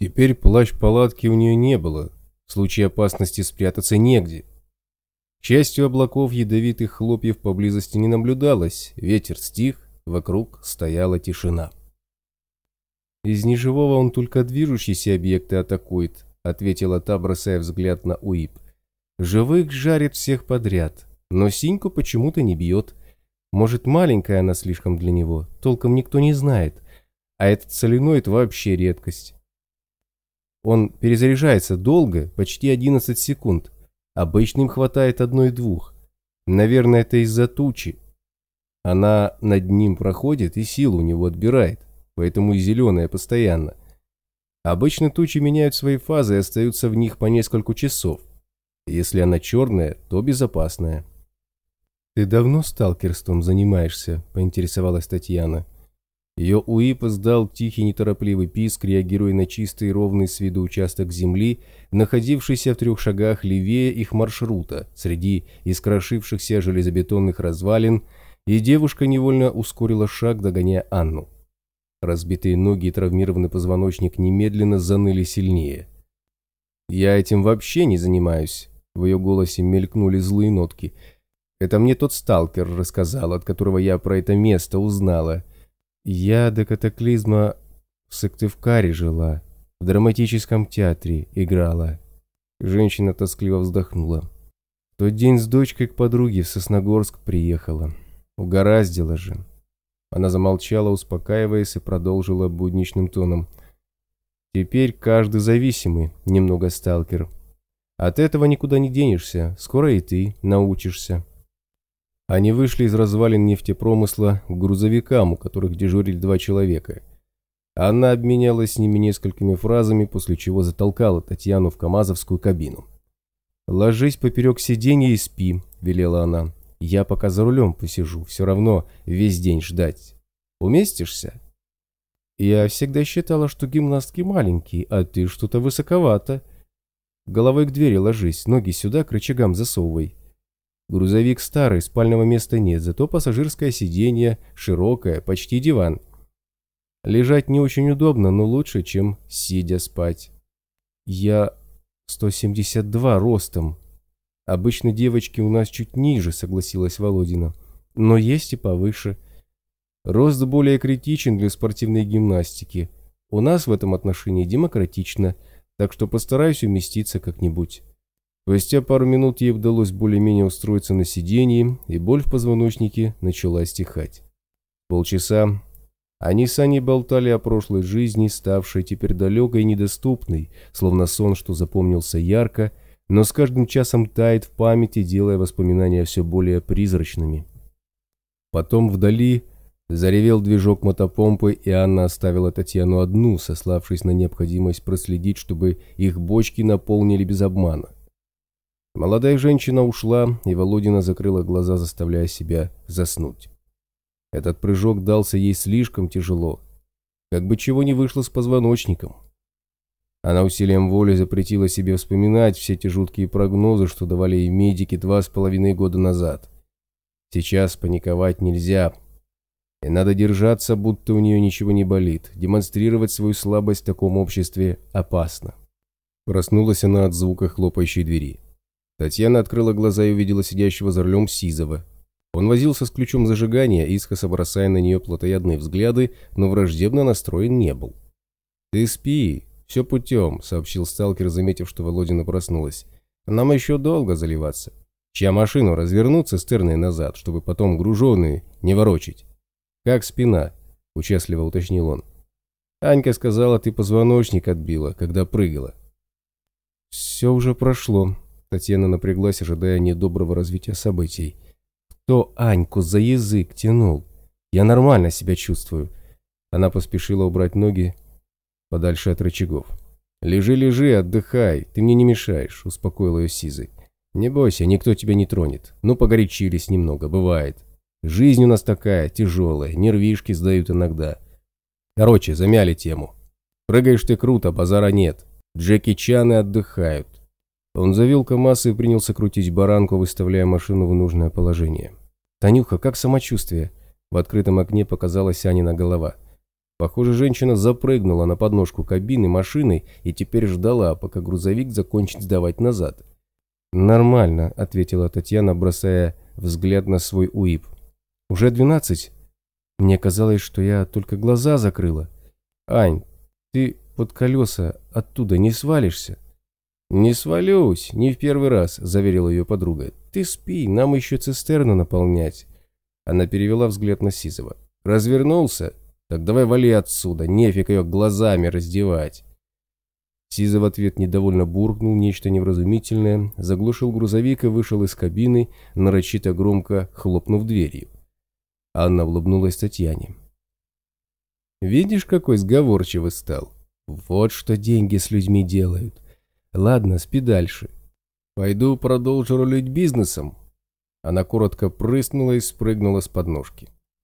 Теперь плащ-палатки у нее не было, в случае опасности спрятаться негде. К счастью, облаков ядовитых хлопьев поблизости не наблюдалось, ветер стих, вокруг стояла тишина. «Из неживого он только движущиеся объекты атакует», ответила та, бросая взгляд на Уип. «Живых жарит всех подряд, но Синьку почему-то не бьет. Может, маленькая она слишком для него, толком никто не знает, а этот соленоид вообще редкость. Он перезаряжается долго, почти 11 секунд. Обычно им хватает одной-двух. Наверное, это из-за тучи. Она над ним проходит и силу у него отбирает, поэтому и зеленая постоянно. Обычно тучи меняют свои фазы и остаются в них по несколько часов. Если она черная, то безопасная. «Ты давно сталкерством занимаешься?» – поинтересовалась Татьяна. Ее УИП издал тихий неторопливый писк, реагируя на чистый ровный с виду участок земли, находившийся в трех шагах левее их маршрута, среди искрошившихся железобетонных развалин, и девушка невольно ускорила шаг, догоняя Анну. Разбитые ноги и травмированный позвоночник немедленно заныли сильнее. «Я этим вообще не занимаюсь», — в ее голосе мелькнули злые нотки. «Это мне тот сталкер рассказал, от которого я про это место узнала». Я до катаклизма в Сыктывкаре жила, в драматическом театре играла. Женщина тоскливо вздохнула. В тот день с дочкой к подруге в Сосногорск приехала. Угораздило же. Она замолчала, успокаиваясь, и продолжила будничным тоном. Теперь каждый зависимый, немного сталкер. От этого никуда не денешься, скоро и ты научишься. Они вышли из развалин нефтепромысла к грузовикам, у которых дежурили два человека. Анна обменялась с ними несколькими фразами, после чего затолкала Татьяну в КамАЗовскую кабину. «Ложись поперек сиденья и спи», — велела она. «Я пока за рулем посижу, все равно весь день ждать. Уместишься?» «Я всегда считала, что гимнастки маленькие, а ты что-то высоковато. Головой к двери ложись, ноги сюда к рычагам засовывай. Грузовик старый, спального места нет, зато пассажирское сиденье широкое, почти диван. Лежать не очень удобно, но лучше, чем сидя спать. Я 172 ростом. Обычно девочки у нас чуть ниже, согласилась Володина. Но есть и повыше. Рост более критичен для спортивной гимнастики. У нас в этом отношении демократично, так что постараюсь уместиться как-нибудь. Спустя пару минут ей удалось более-менее устроиться на сиденье, и боль в позвоночнике начала стихать. Полчаса они с Аней болтали о прошлой жизни, ставшей теперь далекой и недоступной, словно сон, что запомнился ярко, но с каждым часом тает в памяти, делая воспоминания все более призрачными. Потом вдали заревел движок мотопомпы, и Анна оставила Татьяну одну, сославшись на необходимость проследить, чтобы их бочки наполнили без обмана. Молодая женщина ушла, и Володина закрыла глаза, заставляя себя заснуть. Этот прыжок дался ей слишком тяжело, как бы чего не вышло с позвоночником. Она усилием воли запретила себе вспоминать все те жуткие прогнозы, что давали ей медики два с половиной года назад. Сейчас паниковать нельзя. И надо держаться, будто у нее ничего не болит. Демонстрировать свою слабость в таком обществе опасно. Проснулась она от звука хлопающей двери. Татьяна открыла глаза и увидела сидящего за рулем Сизова. Он возился с ключом зажигания, искоса бросая на нее плотоядные взгляды, но враждебно настроен не был. «Ты спи, все путем», — сообщил сталкер, заметив, что Володина проснулась. «Нам еще долго заливаться. Чья машину развернуть цистерной назад, чтобы потом груженые не ворочить?» «Как спина?» — участливо уточнил он. «Анька сказала, ты позвоночник отбила, когда прыгала». «Все уже прошло», Татьяна напряглась, ожидая недоброго развития событий. «Кто Аньку за язык тянул? Я нормально себя чувствую». Она поспешила убрать ноги подальше от рычагов. «Лежи, лежи, отдыхай, ты мне не мешаешь», — успокоил ее Сизый. «Не бойся, никто тебя не тронет. Ну, погорячились немного, бывает. Жизнь у нас такая, тяжелая, нервишки сдают иногда. Короче, замяли тему. Прыгаешь ты круто, базара нет. Джеки Чаны отдыхают. Он завел КамАЗ и принялся крутить баранку, выставляя машину в нужное положение. «Танюха, как самочувствие?» В открытом окне показалась Анина голова. Похоже, женщина запрыгнула на подножку кабины машины и теперь ждала, пока грузовик закончит сдавать назад. «Нормально», — ответила Татьяна, бросая взгляд на свой УИП. «Уже двенадцать? Мне казалось, что я только глаза закрыла. Ань, ты под колеса оттуда не свалишься?» «Не свалюсь, не в первый раз», — заверила ее подруга. «Ты спи, нам еще цистерну наполнять». Она перевела взгляд на Сизова. «Развернулся? Так давай вали отсюда, нефиг ее глазами раздевать». Сиза в ответ недовольно буркнул нечто невразумительное, заглушил грузовик и вышел из кабины, нарочито громко хлопнув дверью. Анна улыбнулась Татьяне. «Видишь, какой сговорчивый стал? Вот что деньги с людьми делают. Ладно, спи дальше. Пойду продолжу рулить бизнесом». Она коротко прыснула и спрыгнула с подножки.